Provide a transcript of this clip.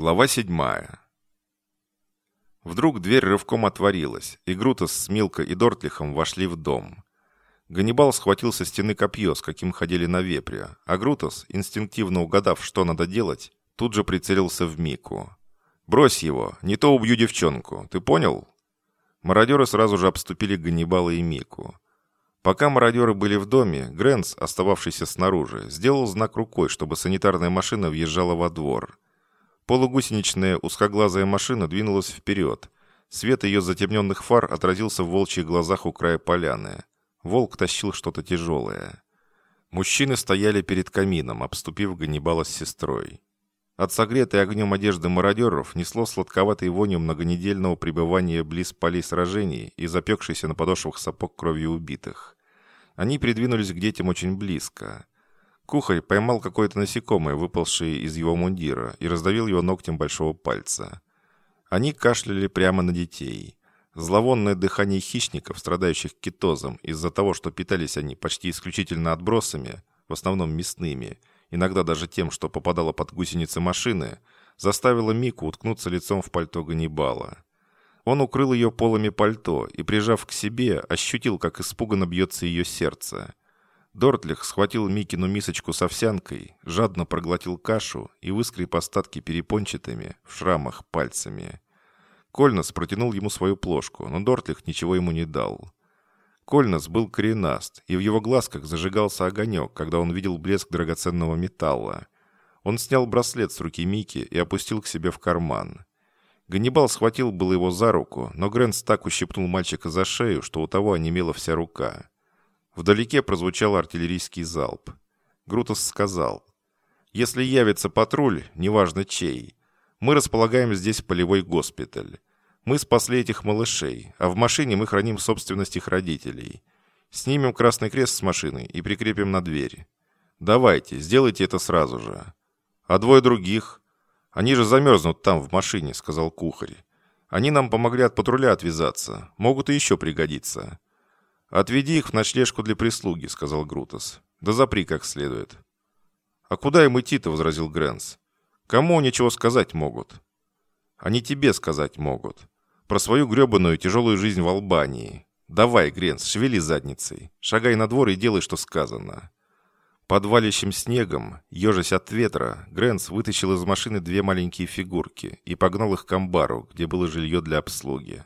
Глава седьмая. Вдруг дверь рывком отворилась, и Грутос с Милко и Дортлихом вошли в дом. Ганнибал схватил со стены копье, с каким ходили на вепре, а Грутос, инстинктивно угадав, что надо делать, тут же прицелился в Мику. «Брось его, не то убью девчонку, ты понял?» Мародеры сразу же обступили Ганнибала и Мику. Пока мародеры были в доме, Грэнс, остававшийся снаружи, сделал знак рукой, чтобы санитарная машина въезжала во двор. Полугусеничная узкоглазая машина двинулась вперед. Свет ее затемненных фар отразился в волчьих глазах у края поляны. Волк тащил что-то тяжелое. Мужчины стояли перед камином, обступив Ганнибала с сестрой. От согретой огнем одежды мародеров несло сладковатой вонью многонедельного пребывания близ полей сражений и запекшейся на подошвах сапог кровью убитых. Они придвинулись к детям очень близко. Кухарь поймал какое-то насекомое, выпалшее из его мундира, и раздавил его ногтем большого пальца. Они кашляли прямо на детей. Зловонное дыхание хищников, страдающих кетозом, из-за того, что питались они почти исключительно отбросами, в основном мясными – иногда даже тем, что попадало под гусеницы машины, заставило Мику уткнуться лицом в пальто Ганнибала. Он укрыл ее полами пальто и, прижав к себе, ощутил, как испуганно бьется ее сердце. Дортлих схватил Микину мисочку с овсянкой, жадно проглотил кашу и выскреб остатки перепончатыми, в шрамах, пальцами. Кольнос протянул ему свою плошку, но Дортлих ничего ему не дал. Кольнос был коренаст, и в его глазках зажигался огонек, когда он видел блеск драгоценного металла. Он снял браслет с руки Мики и опустил к себе в карман. Ганнибал схватил было его за руку, но Грэнс так ущипнул мальчика за шею, что у того онемела вся рука. Вдалеке прозвучал артиллерийский залп. Грутос сказал, «Если явится патруль, неважно чей, мы располагаем здесь полевой госпиталь. Мы спасли этих малышей, а в машине мы храним собственность их родителей. Снимем красный крест с машины и прикрепим на двери. Давайте, сделайте это сразу же. А двое других? Они же замерзнут там, в машине, сказал кухарь. Они нам помогли от патруля отвязаться. Могут и еще пригодиться. Отведи их в ночлежку для прислуги, сказал Грутос. Да запри как следует. А куда им идти-то, возразил Грэнс. Кому ничего сказать могут? Они тебе сказать могут. Про свою гребаную тяжелую жизнь в Албании. Давай, Гренц, шевели задницей. Шагай на двор и делай, что сказано. Под валящим снегом, ежась от ветра, Грэнс вытащил из машины две маленькие фигурки и погнал их к амбару, где было жилье для обслуги.